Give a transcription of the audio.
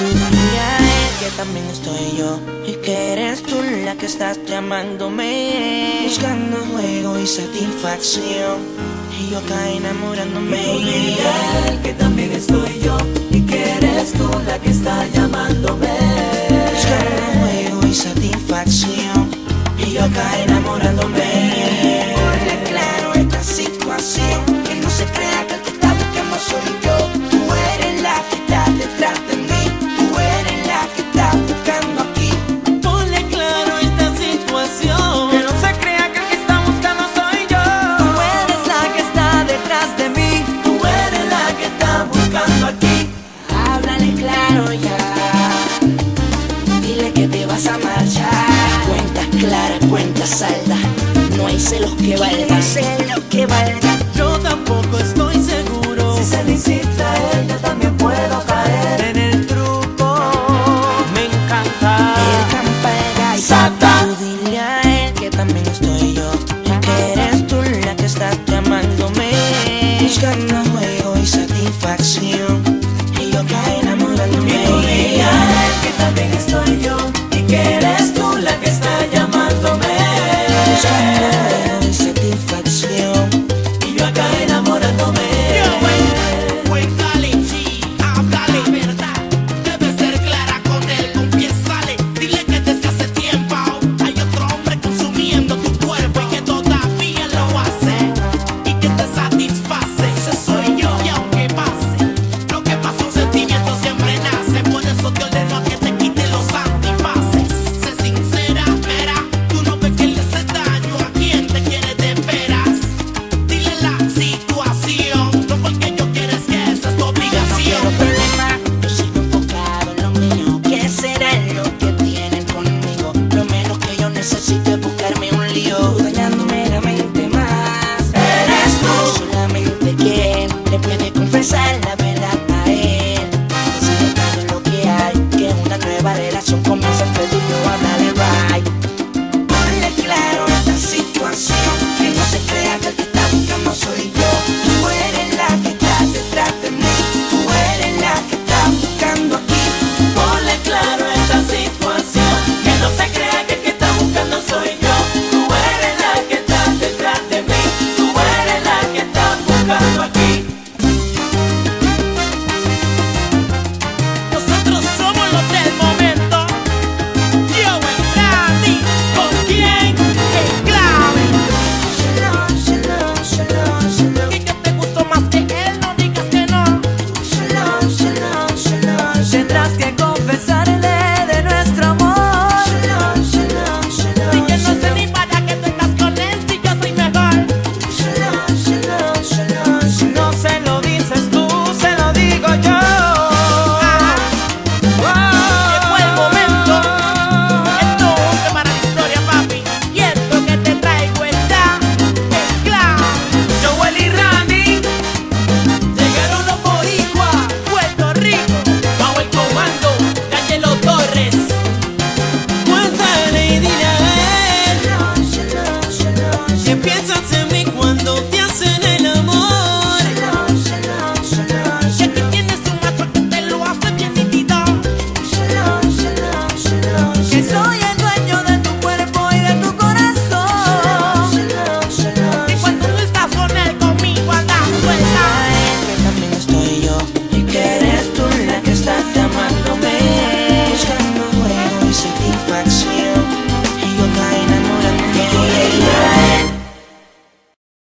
Tú dile a él que también estoy yo y que eres tú la que estás llamándome, buscando juego y satisfacción. Y yo acá enamorándome. Tú que también estoy yo y que eres tú la que está llamándome, buscando juego y satisfacción. Y yo acá enamorándome. Cuenta salda. No hay celos que valgan. celos que valgan. Yo tampoco estoy seguro. Si se él, yo también 别装